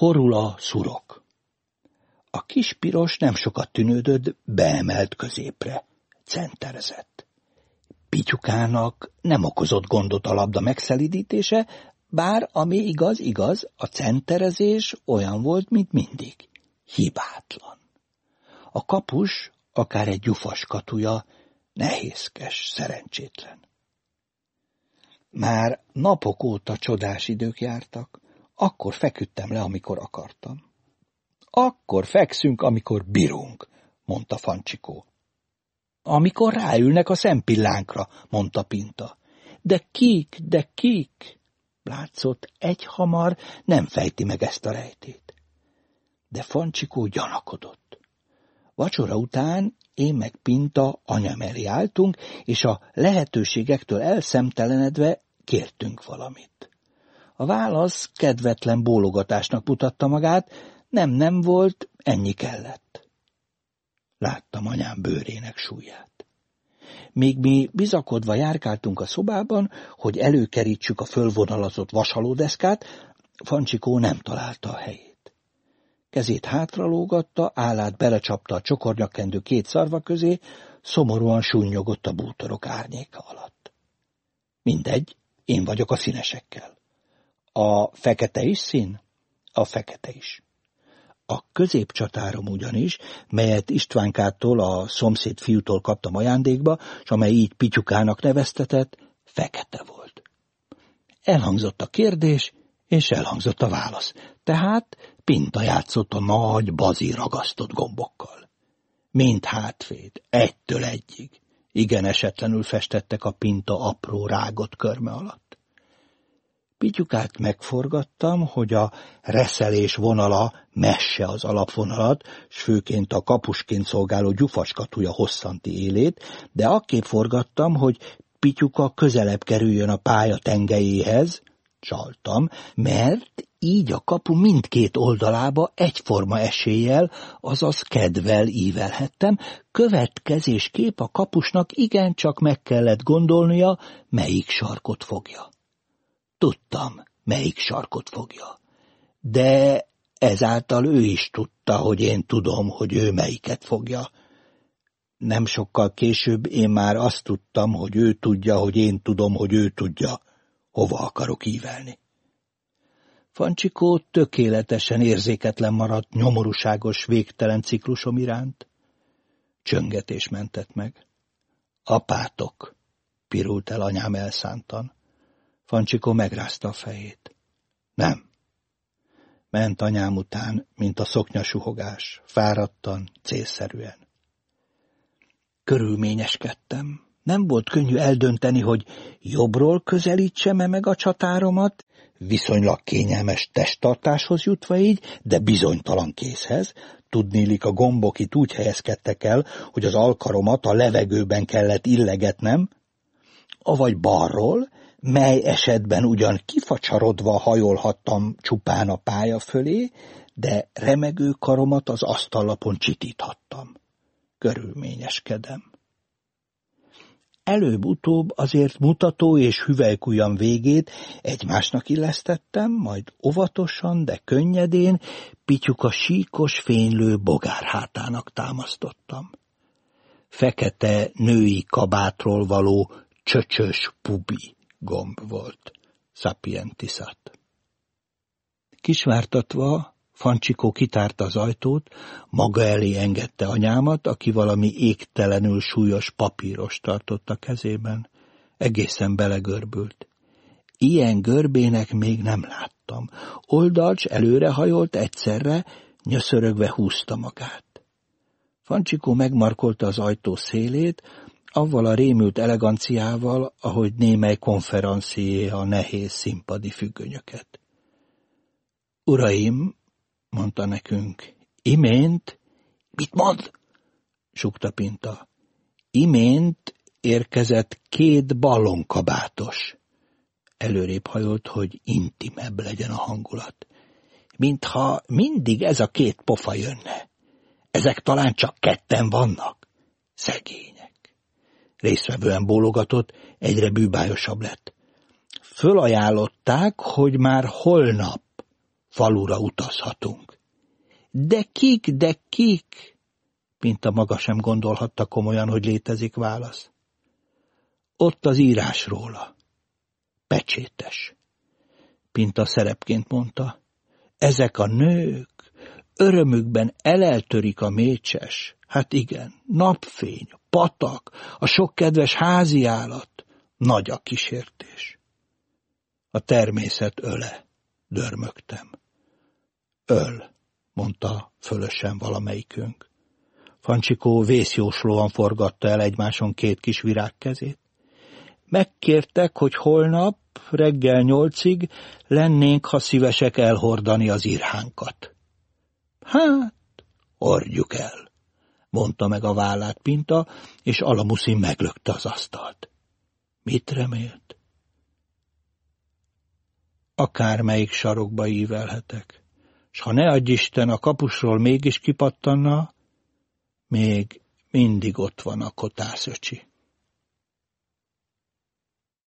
Horul a szurok. A kis piros nem sokat tűnődött, beemelt középre. Centerezett. Pityukának nem okozott gondot a labda megszelidítése, bár ami igaz, igaz, a centerezés olyan volt, mint mindig. Hibátlan. A kapus, akár egy gyufas katuja, nehézkes, szerencsétlen. Már napok óta csodás idők jártak, akkor feküdtem le, amikor akartam. Akkor fekszünk, amikor bírunk, mondta Fancsikó. Amikor ráülnek a szempillánkra, mondta Pinta. De kik, de kik? Látszott, egy hamar nem fejti meg ezt a rejtét. De Fancsikó gyanakodott. Vacsora után én meg Pinta anyam elé álltunk, és a lehetőségektől elszemtelenedve kértünk valamit. A válasz kedvetlen bólogatásnak mutatta magát, nem nem volt, ennyi kellett. Láttam anyám bőrének súlyát. Míg mi bizakodva járkáltunk a szobában, hogy előkerítsük a fölvonalazott vasalódeszkát, Fancsikó nem találta a helyét. Kezét hátralógatta, állát belecsapta a csokornyakendő két szarva közé, szomorúan sunnyogott a bútorok árnyéka alatt. Mindegy, én vagyok a színesekkel. A fekete is szín? A fekete is. A középcsatárom ugyanis, melyet Istvánkától, a szomszéd fiútól kaptam ajándékba, és amely így Pityukának neveztetett, fekete volt. Elhangzott a kérdés, és elhangzott a válasz. Tehát Pinta játszott a nagy, bazi ragasztott gombokkal. Mind hátvéd, egytől egyig. Igen esetlenül festettek a Pinta apró rágott körme alatt. Pityukát megforgattam, hogy a reszelés vonala messe az alapvonalat, s főként a kapusként szolgáló gyufaskatúja hosszanti élét, de akképp forgattam, hogy Pityuka közelebb kerüljön a pálya tengelyéhez, csaltam, mert így a kapu mindkét oldalába egyforma eséllyel, azaz kedvel ívelhettem, következésképp a kapusnak igencsak meg kellett gondolnia, melyik sarkot fogja. Tudtam, melyik sarkot fogja. De ezáltal ő is tudta, hogy én tudom, hogy ő melyiket fogja. Nem sokkal később én már azt tudtam, hogy ő tudja, hogy én tudom, hogy ő tudja, hova akarok ívelni. Fancsikó tökéletesen érzéketlen maradt nyomorúságos, végtelen ciklusom iránt. Csöngetés mentett meg. Apátok, pirult el anyám elszántan. Fancsikó megrázta a fejét. Nem. Ment anyám után, mint a szoknyasuhogás, fáradtan, célszerűen. Körülményeskedtem. Nem volt könnyű eldönteni, hogy jobbról közelítsem-e meg a csatáromat, viszonylag kényelmes testtartáshoz jutva így, de bizonytalan készhez, tudnélik a gombok itt úgy helyezkedtek el, hogy az alkaromat a levegőben kellett illegetnem, avagy balról, mely esetben ugyan kifacsarodva hajolhattam csupán a pálya fölé, de remegő karomat az asztallapon csitíthattam. Körülményeskedem. Előbb-utóbb azért mutató és hüvelykujjam végét egymásnak illesztettem, majd óvatosan, de könnyedén pityuka síkos, fénylő bogárhátának támasztottam. Fekete női kabátról való csöcsös pubi gomb volt, sapientisat. Kisvártatva Fancsikó kitárta az ajtót, maga elé engedte anyámat, aki valami égtelenül súlyos papíros tartott a kezében. Egészen belegörbült. Ilyen görbének még nem láttam. Oldalcs előrehajolt egyszerre, nyöszörögve húzta magát. Fancsikó megmarkolta az ajtó szélét, avval a rémült eleganciával, ahogy némely konferencié a nehéz színpadi függönyöket. Uraim, mondta nekünk, imént, mit mond? sukta Pinta. Imént érkezett két ballonkabátos. Előrébb hajolt, hogy intimebb legyen a hangulat. Mintha mindig ez a két pofa jönne. Ezek talán csak ketten vannak. Szegény résztvevően bólogatott, egyre bűbájosabb lett. Fölajánlották, hogy már holnap falura utazhatunk. De kik, de kik? Pinta maga sem gondolhatta komolyan, hogy létezik válasz. Ott az írás róla. Pecsétes. Pinta szerepként mondta. Ezek a nők örömükben eleltörik a mécses. Hát igen, napfény, patak, a sok kedves házi állat. Nagy a kísértés. A természet öle, dörmögtem. Öl, mondta fölösen valamelyikünk. Fancsikó vészjóslóan forgatta el egymáson két kis virág kezét. Megkértek, hogy holnap reggel nyolcig lennénk, ha szívesek elhordani az írhánkat. Hát, hordjuk el, mondta meg a vállát Pinta, és Alamuszin meglökte az asztalt. Mit remélt? Akármelyik sarokba ívelhetek, s ha ne adj Isten a kapusról mégis kipattanna, még mindig ott van a kotászöcsi.